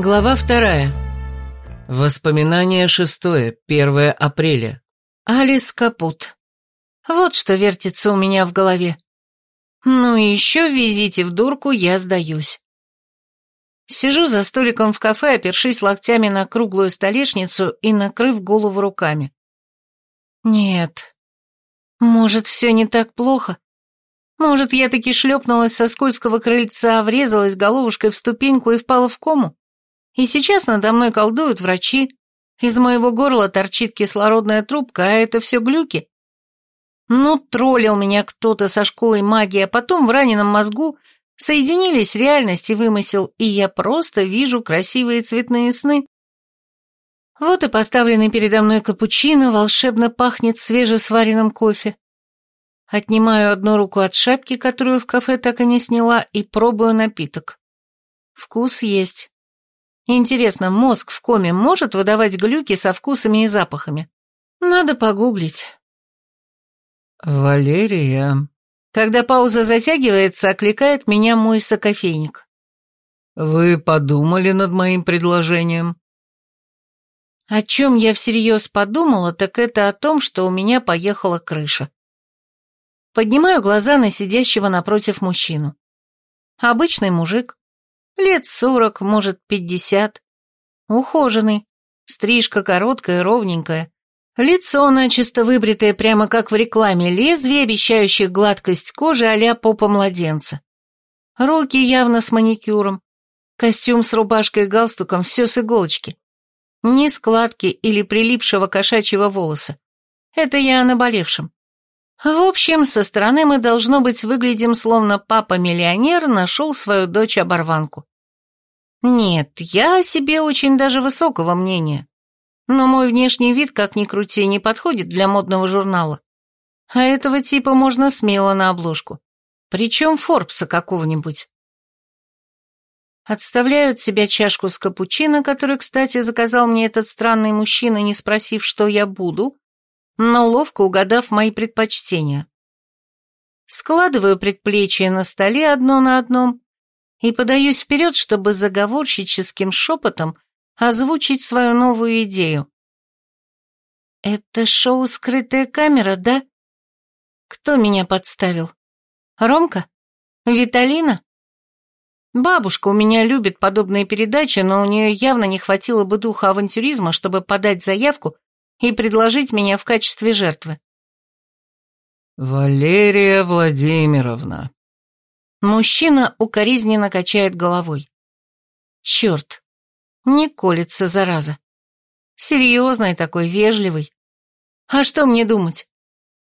Глава вторая. Воспоминание шестое, 1 апреля. Алис Капут. Вот что вертится у меня в голове. Ну и еще везите в дурку, я сдаюсь. Сижу за столиком в кафе, опершись локтями на круглую столешницу и накрыв голову руками. Нет. Может, все не так плохо? Может, я таки шлепнулась со скользкого крыльца, врезалась головушкой в ступеньку и впала в кому? И сейчас надо мной колдуют врачи. Из моего горла торчит кислородная трубка, а это все глюки. Ну, троллил меня кто-то со школой магии, а потом в раненом мозгу соединились реальность и вымысел, и я просто вижу красивые цветные сны. Вот и поставленный передо мной капучино волшебно пахнет свежесваренным кофе. Отнимаю одну руку от шапки, которую в кафе так и не сняла, и пробую напиток. Вкус есть. Интересно, мозг в коме может выдавать глюки со вкусами и запахами? Надо погуглить. «Валерия...» Когда пауза затягивается, окликает меня мой сокофейник. «Вы подумали над моим предложением?» О чем я всерьез подумала, так это о том, что у меня поехала крыша. Поднимаю глаза на сидящего напротив мужчину. Обычный мужик, Лет сорок, может, пятьдесят. Ухоженный, стрижка короткая, ровненькая. Лицо начисто выбритое, прямо как в рекламе, лезвие, обещающих гладкость кожи а-ля попа младенца. Руки явно с маникюром. Костюм с рубашкой и галстуком, все с иголочки. Ни складки или прилипшего кошачьего волоса. Это я о наболевшем. В общем, со стороны мы, должно быть, выглядим, словно папа-миллионер нашел свою дочь-оборванку. Нет, я о себе очень даже высокого мнения. Но мой внешний вид, как ни крути, не подходит для модного журнала. А этого типа можно смело на обложку. Причем Форбса какого-нибудь. Отставляю от себя чашку с капучино, который, кстати, заказал мне этот странный мужчина, не спросив, что я буду, но ловко угадав мои предпочтения. Складываю предплечье на столе одно на одном и подаюсь вперед, чтобы заговорщическим шепотом озвучить свою новую идею. «Это шоу «Скрытая камера», да? Кто меня подставил? Ромка? Виталина?» Бабушка у меня любит подобные передачи, но у нее явно не хватило бы духа авантюризма, чтобы подать заявку и предложить меня в качестве жертвы. «Валерия Владимировна». Мужчина укоризненно качает головой. «Черт, не колется, зараза. Серьезный такой, вежливый. А что мне думать?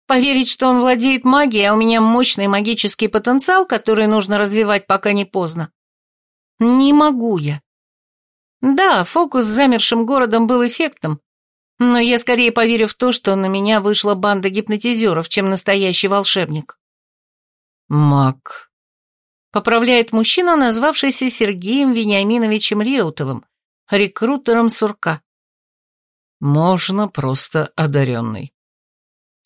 Поверить, что он владеет магией, а у меня мощный магический потенциал, который нужно развивать, пока не поздно? Не могу я. Да, фокус с замершим городом был эффектным, но я скорее поверю в то, что на меня вышла банда гипнотизеров, чем настоящий волшебник. Мак. Поправляет мужчина, назвавшийся Сергеем Вениаминовичем Реутовым, рекрутером Сурка. Можно просто одаренный.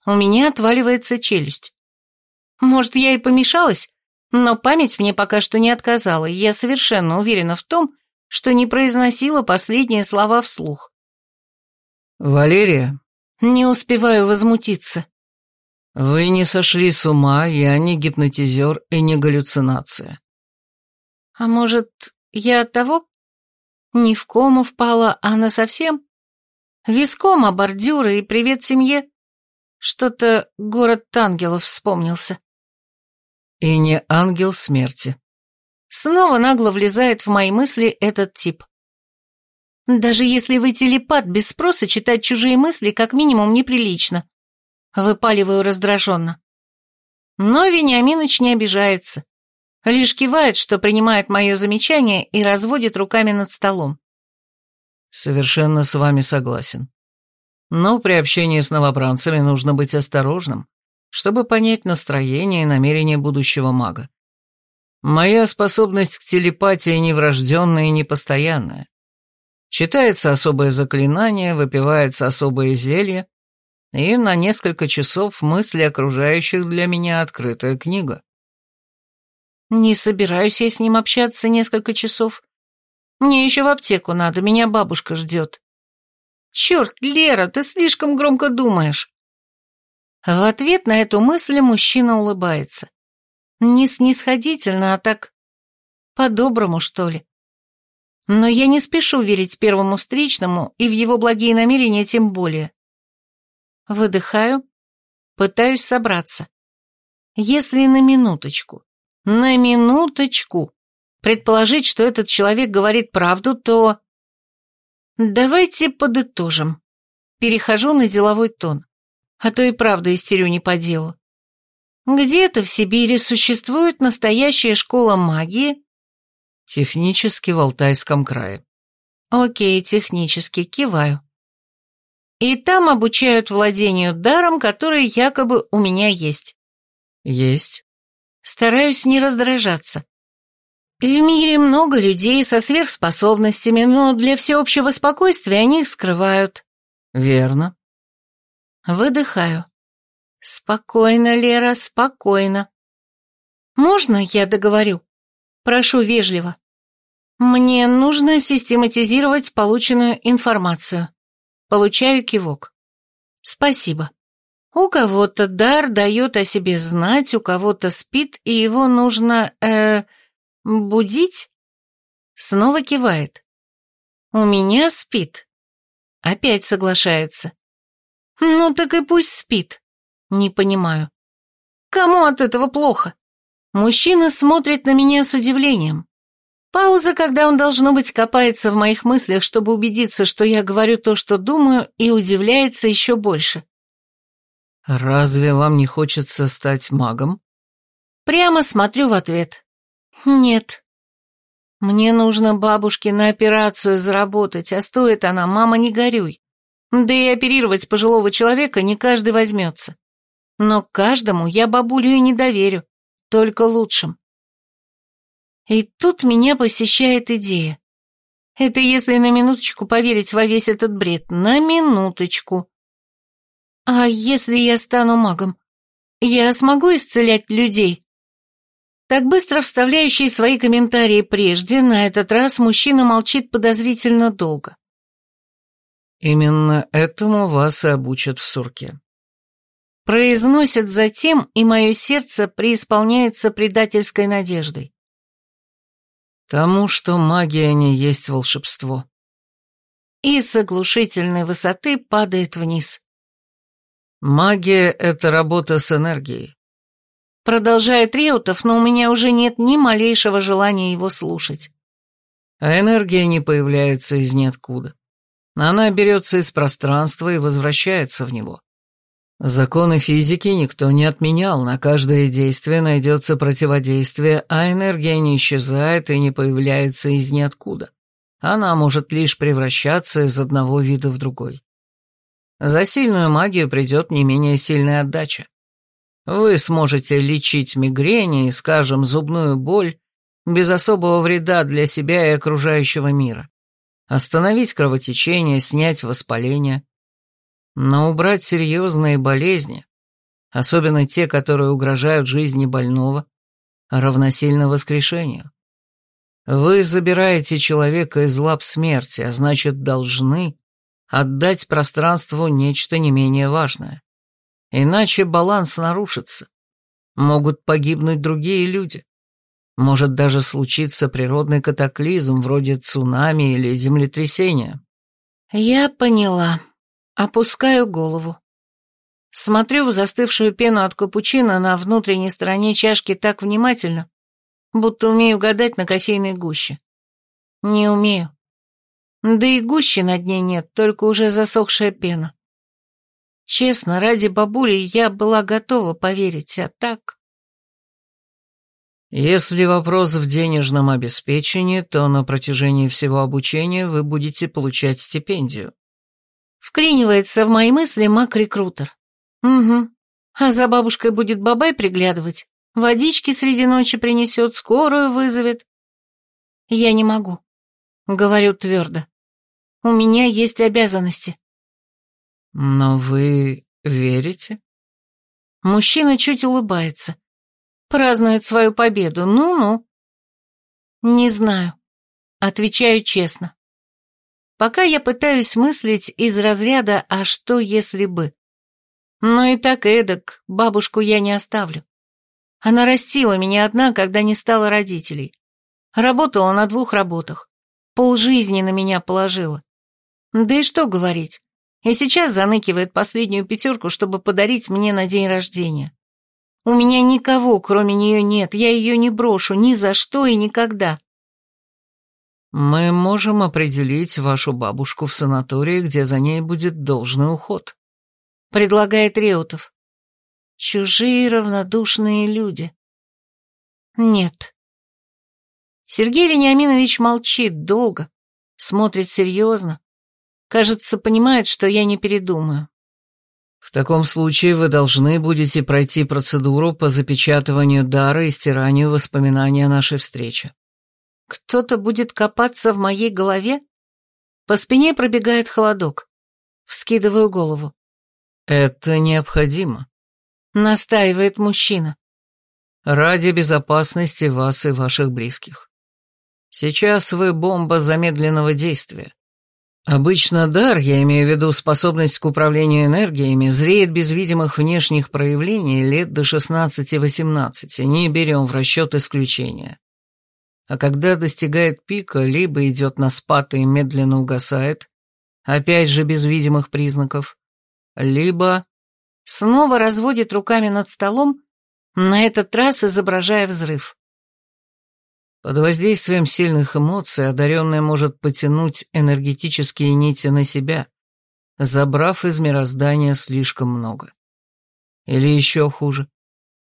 У меня отваливается челюсть. Может, я и помешалась, но память мне пока что не отказала, и я совершенно уверена в том, что не произносила последние слова вслух. «Валерия?» Не успеваю возмутиться. «Вы не сошли с ума, я не гипнотизер и не галлюцинация». «А может, я от того? Не в кому впала, а на совсем? Виском о бордюры и привет семье? Что-то город ангелов вспомнился». «И не ангел смерти». Снова нагло влезает в мои мысли этот тип. Даже если вы телепат, без спроса читать чужие мысли как минимум неприлично. Выпаливаю раздраженно. Но Вениаминыч не обижается. Лишь кивает, что принимает мое замечание и разводит руками над столом. Совершенно с вами согласен. Но при общении с новобранцами нужно быть осторожным, чтобы понять настроение и намерения будущего мага. Моя способность к телепатии не врожденная и непостоянная. Читается особое заклинание, выпивается особое зелье, и на несколько часов мысли окружающих для меня открытая книга. Не собираюсь я с ним общаться несколько часов. Мне еще в аптеку надо, меня бабушка ждет. Черт, Лера, ты слишком громко думаешь. В ответ на эту мысль мужчина улыбается. Не снисходительно, а так по-доброму, что ли. Но я не спешу верить первому встречному и в его благие намерения тем более. Выдыхаю, пытаюсь собраться. Если на минуточку, на минуточку предположить, что этот человек говорит правду, то... Давайте подытожим. Перехожу на деловой тон, а то и правда истерю не по делу. Где-то в Сибири существует настоящая школа магии? Технически в Алтайском крае. Окей, технически, киваю. И там обучают владению даром, который якобы у меня есть. Есть. Стараюсь не раздражаться. В мире много людей со сверхспособностями, но для всеобщего спокойствия они их скрывают. Верно. Выдыхаю. Спокойно, Лера, спокойно. Можно я договорю? Прошу вежливо. Мне нужно систематизировать полученную информацию. Получаю кивок. Спасибо. У кого-то дар дает о себе знать, у кого-то спит, и его нужно, э, будить? Снова кивает. У меня спит. Опять соглашается. Ну так и пусть спит. Не понимаю. Кому от этого плохо? Мужчина смотрит на меня с удивлением. Пауза, когда он, должно быть, копается в моих мыслях, чтобы убедиться, что я говорю то, что думаю, и удивляется еще больше. «Разве вам не хочется стать магом?» Прямо смотрю в ответ. «Нет. Мне нужно бабушке на операцию заработать, а стоит она, мама, не горюй. Да и оперировать пожилого человека не каждый возьмется. Но каждому я бабулю и не доверю, только лучшим. И тут меня посещает идея. Это если на минуточку поверить во весь этот бред. На минуточку. А если я стану магом? Я смогу исцелять людей? Так быстро вставляющий свои комментарии прежде, на этот раз мужчина молчит подозрительно долго. Именно этому вас и обучат в сурке. Произносят затем, и мое сердце преисполняется предательской надеждой. Тому, что магия не есть волшебство. И с оглушительной высоты падает вниз. Магия — это работа с энергией. Продолжает Реутов, но у меня уже нет ни малейшего желания его слушать. А энергия не появляется из ниоткуда. Она берется из пространства и возвращается в него. Законы физики никто не отменял, на каждое действие найдется противодействие, а энергия не исчезает и не появляется из ниоткуда. Она может лишь превращаться из одного вида в другой. За сильную магию придет не менее сильная отдача. Вы сможете лечить мигрени и, скажем, зубную боль без особого вреда для себя и окружающего мира. Остановить кровотечение, снять воспаление. Но убрать серьезные болезни, особенно те, которые угрожают жизни больного, равносильно воскрешению. Вы забираете человека из лап смерти, а значит, должны отдать пространству нечто не менее важное. Иначе баланс нарушится. Могут погибнуть другие люди. Может даже случиться природный катаклизм, вроде цунами или землетрясения. Я поняла. Опускаю голову. Смотрю в застывшую пену от капучино на внутренней стороне чашки так внимательно, будто умею гадать на кофейной гуще. Не умею. Да и гущи на дне нет, только уже засохшая пена. Честно, ради бабули я была готова поверить, а так... Если вопрос в денежном обеспечении, то на протяжении всего обучения вы будете получать стипендию. Вклинивается в мои мысли маг-рекрутер. Угу. А за бабушкой будет бабай приглядывать, водички среди ночи принесет, скорую вызовет. Я не могу. Говорю твердо. У меня есть обязанности. Но вы верите? Мужчина чуть улыбается. Празднует свою победу. Ну-ну. Не знаю. Отвечаю честно. Пока я пытаюсь мыслить из разряда «а что, если бы?». Но и так эдак бабушку я не оставлю. Она растила меня одна, когда не стало родителей. Работала на двух работах. Полжизни на меня положила. Да и что говорить. И сейчас заныкивает последнюю пятерку, чтобы подарить мне на день рождения. У меня никого, кроме нее, нет. Я ее не брошу ни за что и никогда. Мы можем определить вашу бабушку в санатории, где за ней будет должный уход. Предлагает Реутов. Чужие равнодушные люди. Нет. Сергей Вениаминович молчит долго, смотрит серьезно. Кажется, понимает, что я не передумаю. В таком случае вы должны будете пройти процедуру по запечатыванию дара и стиранию воспоминаний о нашей встрече. Кто-то будет копаться в моей голове? По спине пробегает холодок. Вскидываю голову. Это необходимо. Настаивает мужчина. Ради безопасности вас и ваших близких. Сейчас вы бомба замедленного действия. Обычно дар, я имею в виду способность к управлению энергиями, зреет без видимых внешних проявлений лет до 16-18, не берем в расчет исключения а когда достигает пика, либо идет на спад и медленно угасает, опять же без видимых признаков, либо снова разводит руками над столом, на этот раз изображая взрыв. Под воздействием сильных эмоций одаренный может потянуть энергетические нити на себя, забрав из мироздания слишком много. Или еще хуже,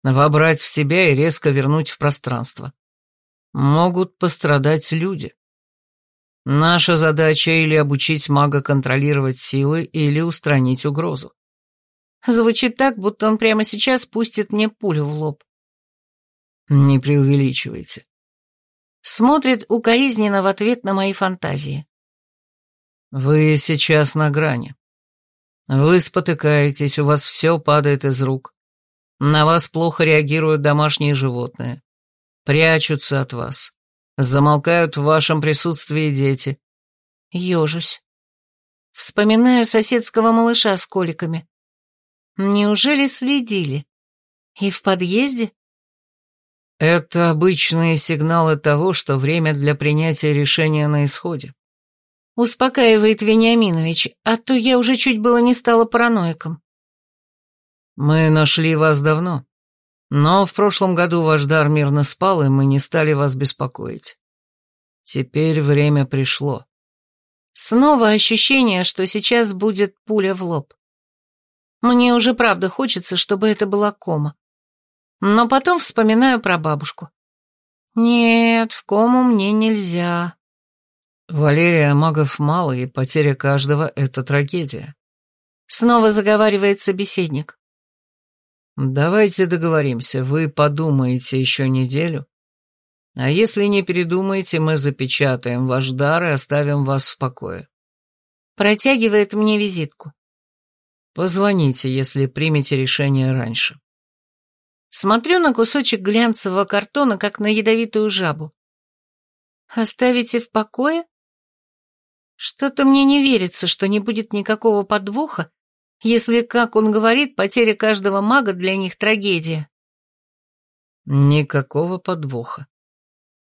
вобрать в себя и резко вернуть в пространство могут пострадать люди. Наша задача или обучить мага контролировать силы, или устранить угрозу. Звучит так, будто он прямо сейчас пустит мне пулю в лоб. Не преувеличивайте. Смотрит укоризненно в ответ на мои фантазии. Вы сейчас на грани. Вы спотыкаетесь, у вас все падает из рук. На вас плохо реагируют домашние животные прячутся от вас. Замолкают в вашем присутствии дети. Ежусь. Вспоминаю соседского малыша с коликами. Неужели следили? И в подъезде? Это обычные сигналы того, что время для принятия решения на исходе. Успокаивает Вениаминович, а то я уже чуть было не стала параноиком. Мы нашли вас давно. Но в прошлом году ваш дар мирно спал, и мы не стали вас беспокоить. Теперь время пришло. Снова ощущение, что сейчас будет пуля в лоб. Мне уже правда хочется, чтобы это была кома. Но потом вспоминаю про бабушку. Нет, в кому мне нельзя. Валерия, магов мало, и потеря каждого — это трагедия. Снова заговаривает собеседник. «Давайте договоримся, вы подумаете еще неделю, а если не передумаете, мы запечатаем ваш дар и оставим вас в покое». Протягивает мне визитку. Позвоните, если примете решение раньше. Смотрю на кусочек глянцевого картона, как на ядовитую жабу. Оставите в покое? Что-то мне не верится, что не будет никакого подвоха, если, как он говорит, потеря каждого мага для них трагедия. Никакого подвоха.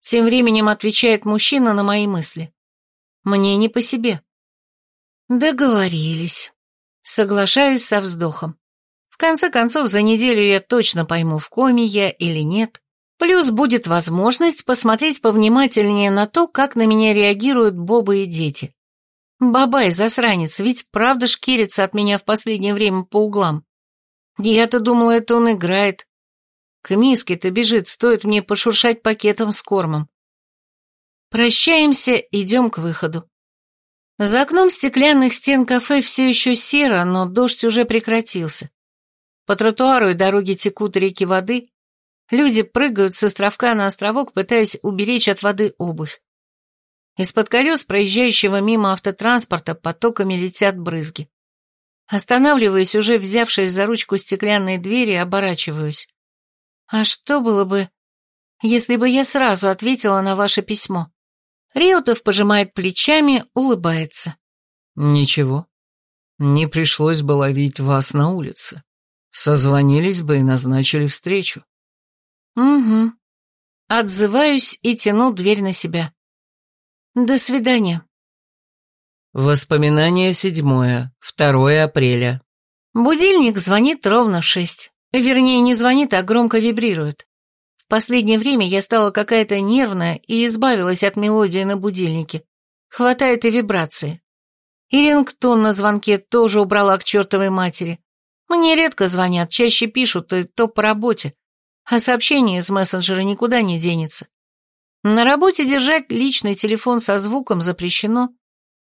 Тем временем отвечает мужчина на мои мысли. Мне не по себе. Договорились. Соглашаюсь со вздохом. В конце концов, за неделю я точно пойму, в коме я или нет. Плюс будет возможность посмотреть повнимательнее на то, как на меня реагируют Боба и дети. Бабай, засранец, ведь правда шкирится от меня в последнее время по углам. Я-то думала, это он играет. К миске-то бежит, стоит мне пошуршать пакетом с кормом. Прощаемся, идем к выходу. За окном стеклянных стен кафе все еще серо, но дождь уже прекратился. По тротуару и дороге текут реки воды. Люди прыгают с островка на островок, пытаясь уберечь от воды обувь. Из-под колес проезжающего мимо автотранспорта потоками летят брызги. Останавливаюсь, уже взявшись за ручку стеклянной двери, оборачиваюсь. А что было бы, если бы я сразу ответила на ваше письмо? Реутов пожимает плечами, улыбается. Ничего. Не пришлось бы ловить вас на улице. Созвонились бы и назначили встречу. Угу. Отзываюсь и тяну дверь на себя. До свидания. Воспоминание седьмое, 2 апреля. Будильник звонит ровно в шесть. Вернее, не звонит, а громко вибрирует. В последнее время я стала какая-то нервная и избавилась от мелодии на будильнике. Хватает и вибрации. И рингтон на звонке тоже убрала к чертовой матери. Мне редко звонят, чаще пишут, и то по работе. А сообщение из мессенджера никуда не денется. На работе держать личный телефон со звуком запрещено.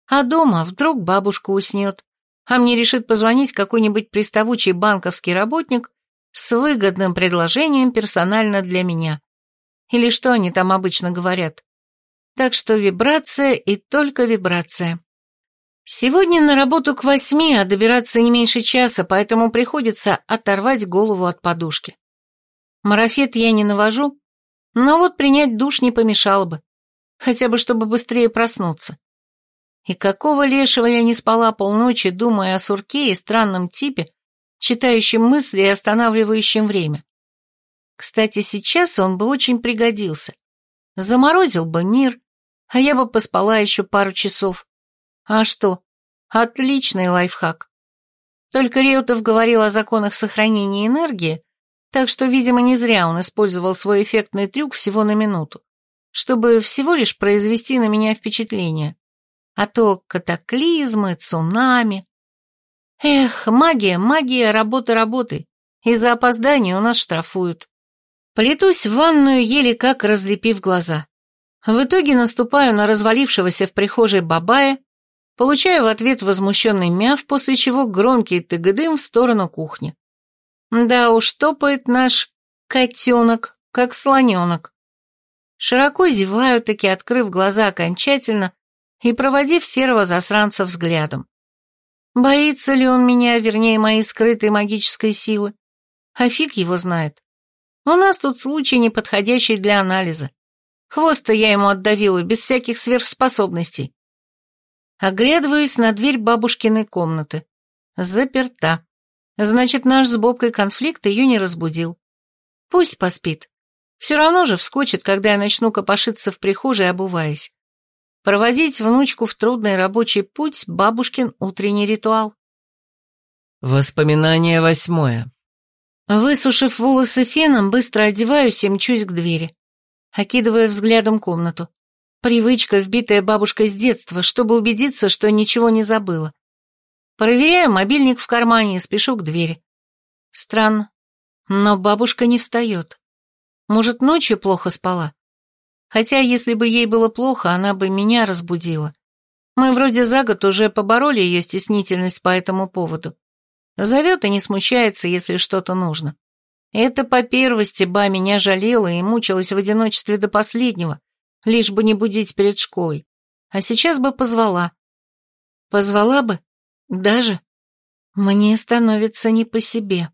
А дома вдруг бабушка уснет, а мне решит позвонить какой-нибудь приставучий банковский работник с выгодным предложением персонально для меня. Или что они там обычно говорят. Так что вибрация и только вибрация. Сегодня на работу к восьми, а добираться не меньше часа, поэтому приходится оторвать голову от подушки. Марафет я не навожу, но вот принять душ не помешало бы, хотя бы чтобы быстрее проснуться. И какого лешего я не спала полночи, думая о сурке и странном типе, читающем мысли и останавливающем время. Кстати, сейчас он бы очень пригодился. Заморозил бы мир, а я бы поспала еще пару часов. А что? Отличный лайфхак. Только Реутов говорил о законах сохранения энергии, так что, видимо, не зря он использовал свой эффектный трюк всего на минуту, чтобы всего лишь произвести на меня впечатление. А то катаклизмы, цунами. Эх, магия, магия, работа работы. Из-за опоздания у нас штрафуют. Плетусь в ванную, еле как разлепив глаза. В итоге наступаю на развалившегося в прихожей бабая, получаю в ответ возмущенный мяв, после чего громкий тыгдым в сторону кухни. Да уж, топает наш котенок, как слоненок. Широко зеваю, таки открыв глаза окончательно и проводив серого засранца взглядом. Боится ли он меня, вернее, моей скрытой магической силы? А фиг его знает. У нас тут случай неподходящий для анализа. Хвост-то я ему отдавила, без всяких сверхспособностей. Оглядываюсь на дверь бабушкиной комнаты. Заперта. Значит, наш с Бобкой конфликт ее не разбудил. Пусть поспит. Все равно же вскочит, когда я начну копошиться в прихожей, обуваясь. Проводить внучку в трудный рабочий путь – бабушкин утренний ритуал. Воспоминание восьмое. Высушив волосы феном, быстро одеваюсь и мчусь к двери. Окидывая взглядом комнату. Привычка, вбитая бабушкой с детства, чтобы убедиться, что ничего не забыла. Проверяю мобильник в кармане и спешу к двери. Странно, но бабушка не встает. Может, ночью плохо спала? Хотя, если бы ей было плохо, она бы меня разбудила. Мы вроде за год уже побороли ее стеснительность по этому поводу. Зовет и не смущается, если что-то нужно. Это по первости ба меня жалела и мучилась в одиночестве до последнего, лишь бы не будить перед школой. А сейчас бы позвала. Позвала бы? Даже? Мне становится не по себе.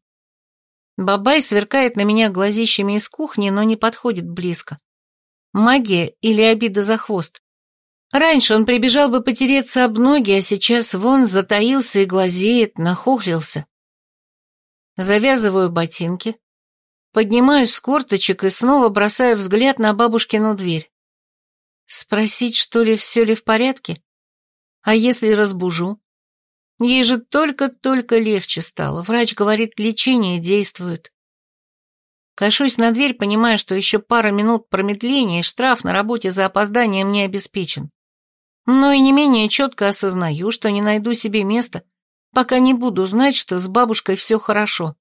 Бабай сверкает на меня глазищами из кухни, но не подходит близко. Магия или обида за хвост? Раньше он прибежал бы потереться об ноги, а сейчас вон затаился и глазеет, нахохлился. Завязываю ботинки, поднимаюсь с корточек и снова бросаю взгляд на бабушкину дверь. Спросить, что ли, все ли в порядке? А если разбужу? Ей же только-только легче стало. Врач говорит, лечение действует. Кашусь на дверь, понимая, что еще пара минут промедления и штраф на работе за опоздание мне обеспечен. Но и не менее четко осознаю, что не найду себе места, пока не буду знать, что с бабушкой все хорошо.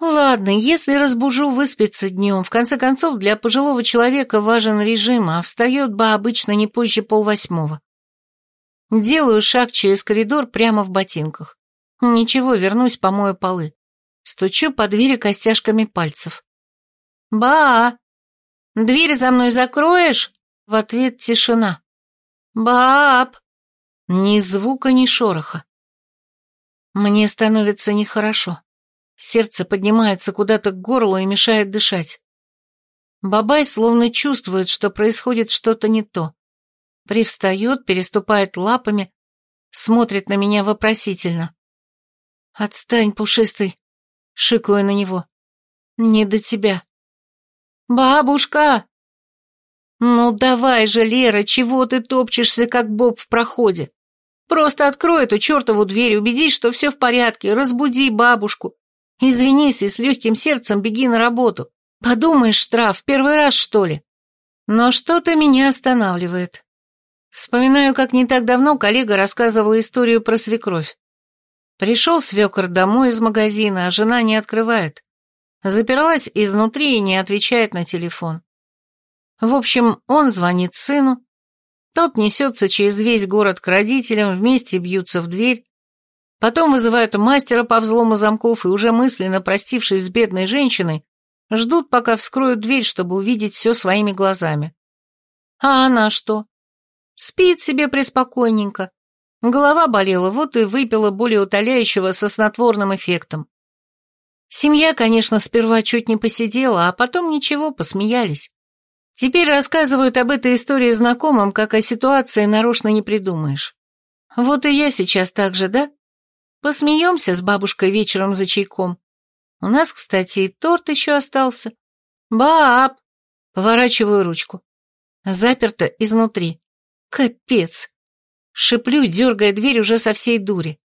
Ладно, если разбужу выспаться днем, в конце концов, для пожилого человека важен режим, а встает ба обычно не позже полвосьмого. Делаю шаг через коридор прямо в ботинках. Ничего, вернусь, помою полы. Стучу по двери костяшками пальцев. «Ба! Дверь за мной закроешь?» В ответ тишина. «Баб!» Ни звука, ни шороха. Мне становится нехорошо. Сердце поднимается куда-то к горлу и мешает дышать. Бабай словно чувствует, что происходит что-то не то. Привстает, переступает лапами, смотрит на меня вопросительно. «Отстань, пушистый!» — шикаю на него. «Не до тебя». «Бабушка!» «Ну давай же, Лера, чего ты топчешься, как боб в проходе? Просто открой эту чертову дверь, убедись, что все в порядке, разбуди бабушку. Извинись и с легким сердцем беги на работу. Подумаешь, штраф, первый раз, что ли?» Но что-то меня останавливает. Вспоминаю, как не так давно коллега рассказывала историю про свекровь. Пришел свекор домой из магазина, а жена не открывает. Запиралась изнутри и не отвечает на телефон. В общем, он звонит сыну, тот несется через весь город к родителям, вместе бьются в дверь, потом вызывают мастера по взлому замков и уже мысленно простившись с бедной женщиной, ждут, пока вскроют дверь, чтобы увидеть все своими глазами. А она что? Спит себе преспокойненько. Голова болела, вот и выпила более утоляющего со снотворным эффектом. Семья, конечно, сперва чуть не посидела, а потом ничего, посмеялись. Теперь рассказывают об этой истории знакомым, как о ситуации нарочно не придумаешь. Вот и я сейчас так же, да? Посмеемся с бабушкой вечером за чайком. У нас, кстати, и торт еще остался. Баб! Поворачиваю ручку. Заперто изнутри. Капец. Шиплю, дергая дверь уже со всей дури.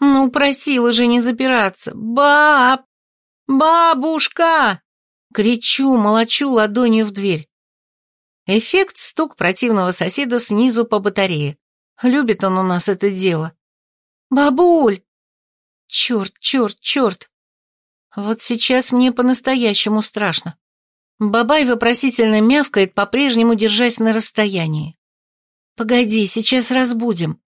Ну, просила же не запираться. Баб! Бабушка! Кричу, молочу ладонью в дверь. Эффект стук противного соседа снизу по батарее. Любит он у нас это дело. Бабуль! Черт, черт, черт. Вот сейчас мне по-настоящему страшно. Бабай вопросительно мявкает, по-прежнему держась на расстоянии. «Погоди, сейчас разбудим».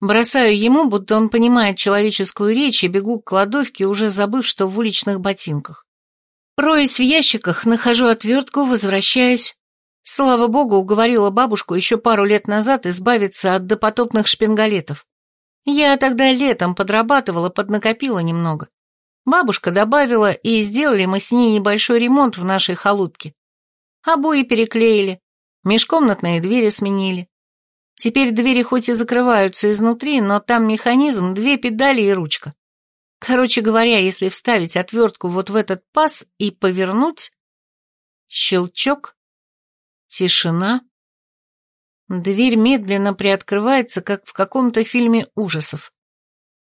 Бросаю ему, будто он понимает человеческую речь, и бегу к кладовке, уже забыв, что в уличных ботинках. Роюсь в ящиках, нахожу отвертку, возвращаюсь. Слава богу, уговорила бабушку еще пару лет назад избавиться от допотопных шпингалетов. Я тогда летом подрабатывала, поднакопила немного. Бабушка добавила, и сделали мы с ней небольшой ремонт в нашей халупке. Обои переклеили, межкомнатные двери сменили. Теперь двери хоть и закрываются изнутри, но там механизм, две педали и ручка. Короче говоря, если вставить отвертку вот в этот паз и повернуть... Щелчок, тишина. Дверь медленно приоткрывается, как в каком-то фильме ужасов.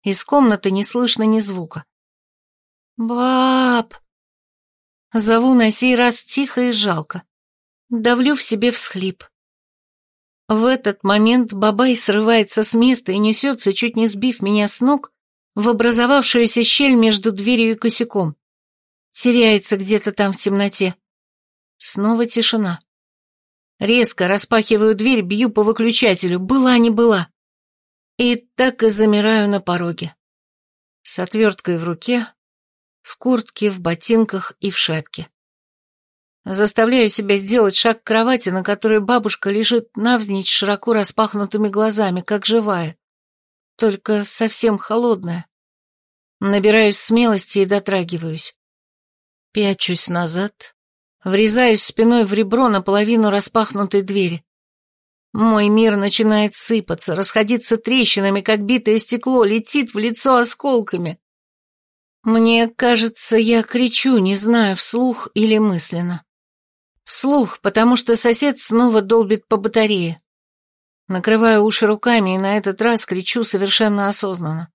Из комнаты не слышно ни звука. «Баб!» Зову на сей раз тихо и жалко. Давлю в себе всхлип. В этот момент Бабай срывается с места и несется, чуть не сбив меня с ног, в образовавшуюся щель между дверью и косяком. Теряется где-то там в темноте. Снова тишина. Резко распахиваю дверь, бью по выключателю. Была не была. И так и замираю на пороге. С отверткой в руке, в куртке, в ботинках и в шапке. Заставляю себя сделать шаг к кровати, на которой бабушка лежит навзничь широко распахнутыми глазами, как живая. Только совсем холодная. Набираюсь смелости и дотрагиваюсь. Пячусь назад, врезаюсь спиной в ребро наполовину распахнутой двери. Мой мир начинает сыпаться, расходиться трещинами, как битое стекло, летит в лицо осколками. Мне кажется, я кричу, не знаю, вслух или мысленно. Вслух, потому что сосед снова долбит по батарее. Накрываю уши руками и на этот раз кричу совершенно осознанно.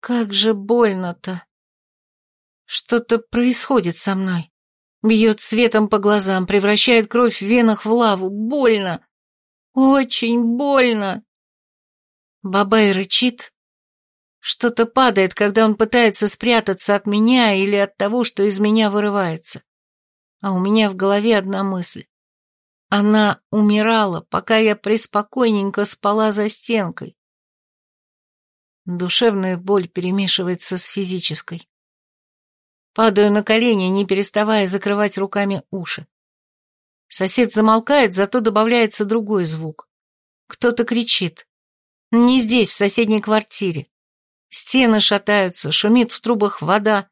Как же больно-то. Что-то происходит со мной. Бьет светом по глазам, превращает кровь в венах в лаву. Больно. Очень больно. Бабай рычит, что-то падает, когда он пытается спрятаться от меня или от того, что из меня вырывается. А у меня в голове одна мысль. Она умирала, пока я преспокойненько спала за стенкой. Душевная боль перемешивается с физической. Падаю на колени, не переставая закрывать руками уши. Сосед замолкает, зато добавляется другой звук. Кто-то кричит. Не здесь, в соседней квартире. Стены шатаются, шумит в трубах вода.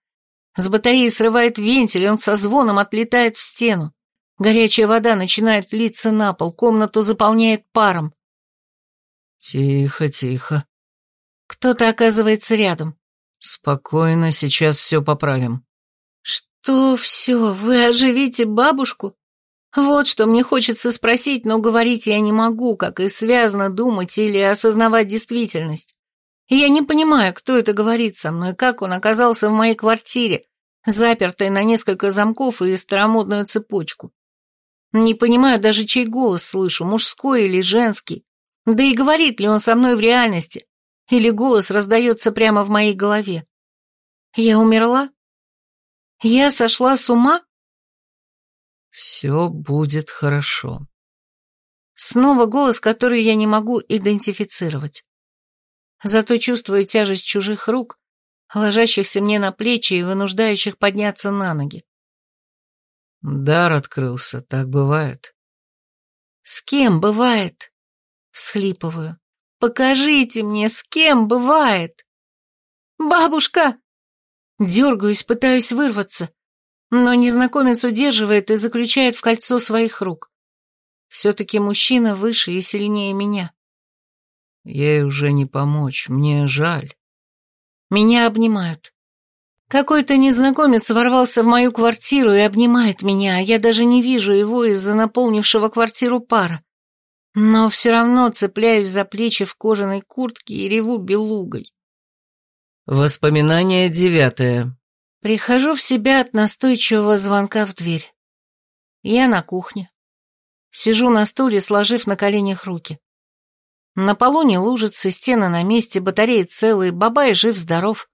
С батареи срывает вентиль, и он со звоном отлетает в стену. Горячая вода начинает литься на пол, комнату заполняет паром. Тихо, тихо. Кто-то оказывается рядом. Спокойно, сейчас все поправим. Что все, вы оживите бабушку? Вот что мне хочется спросить, но говорить я не могу, как и связано думать или осознавать действительность. Я не понимаю, кто это говорит со мной, как он оказался в моей квартире, запертой на несколько замков и старомодную цепочку. Не понимаю даже, чей голос слышу, мужской или женский. Да и говорит ли он со мной в реальности, или голос раздается прямо в моей голове. Я умерла? Я сошла с ума? Все будет хорошо. Снова голос, который я не могу идентифицировать. Зато чувствую тяжесть чужих рук, ложащихся мне на плечи и вынуждающих подняться на ноги. Дар открылся, так бывает. С кем бывает? Всхлипываю. Покажите мне, с кем бывает? Бабушка! Дергаюсь, пытаюсь вырваться, но незнакомец удерживает и заключает в кольцо своих рук. Все-таки мужчина выше и сильнее меня. Ей уже не помочь, мне жаль. Меня обнимают. Какой-то незнакомец ворвался в мою квартиру и обнимает меня, а я даже не вижу его из-за наполнившего квартиру пара. Но все равно цепляюсь за плечи в кожаной куртке и реву белугой. Воспоминание девятое. Прихожу в себя от настойчивого звонка в дверь. Я на кухне. Сижу на стуле, сложив на коленях руки. На полу не лужится, стены на месте, батареи целые, бабай жив-здоров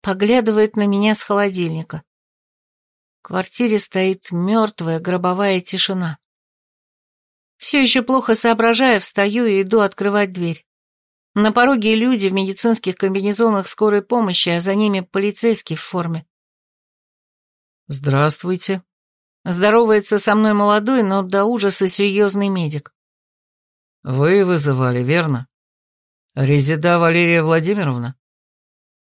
поглядывает на меня с холодильника. В квартире стоит мертвая гробовая тишина. Все еще плохо соображая, встаю и иду открывать дверь. На пороге люди в медицинских комбинезонах скорой помощи, а за ними полицейский в форме. «Здравствуйте», Здоровается со мной молодой, но до ужаса серьезный медик. «Вы вызывали, верно? Резида Валерия Владимировна?»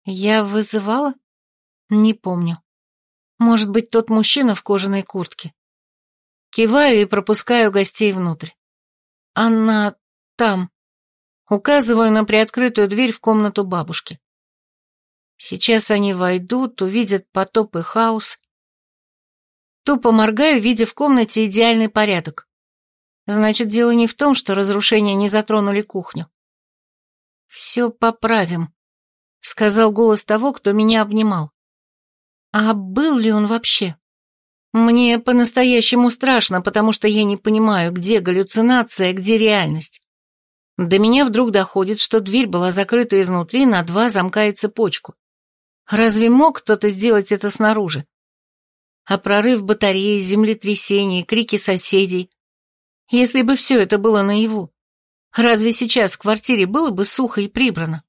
Я вызывала? Не помню. Может быть, тот мужчина в кожаной куртке. Киваю и пропускаю гостей внутрь. Она там. Указываю на приоткрытую дверь в комнату бабушки. Сейчас они войдут, увидят потоп и хаос. Тупо моргаю, видя в комнате идеальный порядок. Значит, дело не в том, что разрушения не затронули кухню. Все поправим сказал голос того, кто меня обнимал. А был ли он вообще? Мне по-настоящему страшно, потому что я не понимаю, где галлюцинация, где реальность. До меня вдруг доходит, что дверь была закрыта изнутри на два замка и цепочку. Разве мог кто-то сделать это снаружи? А прорыв батареи, землетрясение, крики соседей. Если бы все это было наяву, разве сейчас в квартире было бы сухо и прибрано?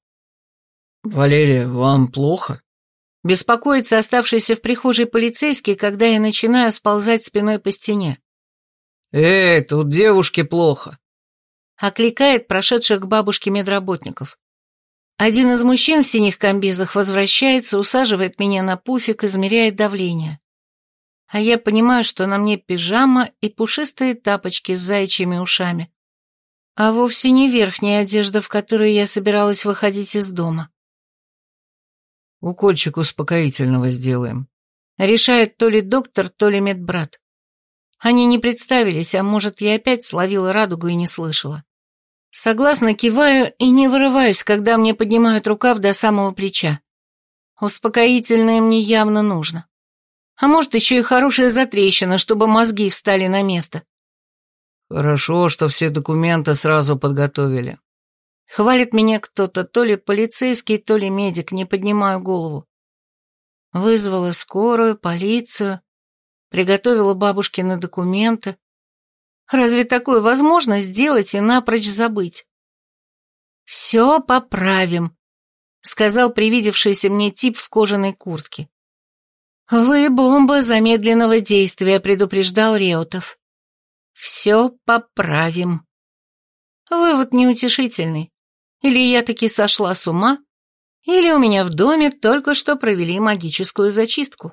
«Валерия, вам плохо?» Беспокоится оставшийся в прихожей полицейский, когда я начинаю сползать спиной по стене. «Эй, тут девушке плохо!» Окликает прошедших к бабушке медработников. Один из мужчин в синих комбизах возвращается, усаживает меня на пуфик, измеряет давление. А я понимаю, что на мне пижама и пушистые тапочки с заячьими ушами. А вовсе не верхняя одежда, в которой я собиралась выходить из дома. Укольчик успокоительного сделаем. Решает то ли доктор, то ли медбрат. Они не представились, а может, я опять словила радугу и не слышала. Согласно киваю и не вырываюсь, когда мне поднимают рукав до самого плеча. Успокоительное мне явно нужно. А может, еще и хорошая затрещина, чтобы мозги встали на место. Хорошо, что все документы сразу подготовили. Хвалит меня кто-то, то ли полицейский, то ли медик, не поднимаю голову. Вызвала скорую, полицию, приготовила бабушкины документы. Разве такое возможно сделать и напрочь забыть? «Все поправим», — сказал привидевшийся мне тип в кожаной куртке. «Вы бомба замедленного действия», — предупреждал Реутов. «Все поправим». Вывод неутешительный. Или я таки сошла с ума, или у меня в доме только что провели магическую зачистку.